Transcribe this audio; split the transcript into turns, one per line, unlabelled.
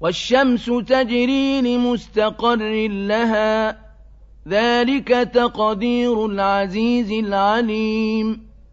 والشمس تجري لمستقر لها. ذلك تقدير العزيز العليم.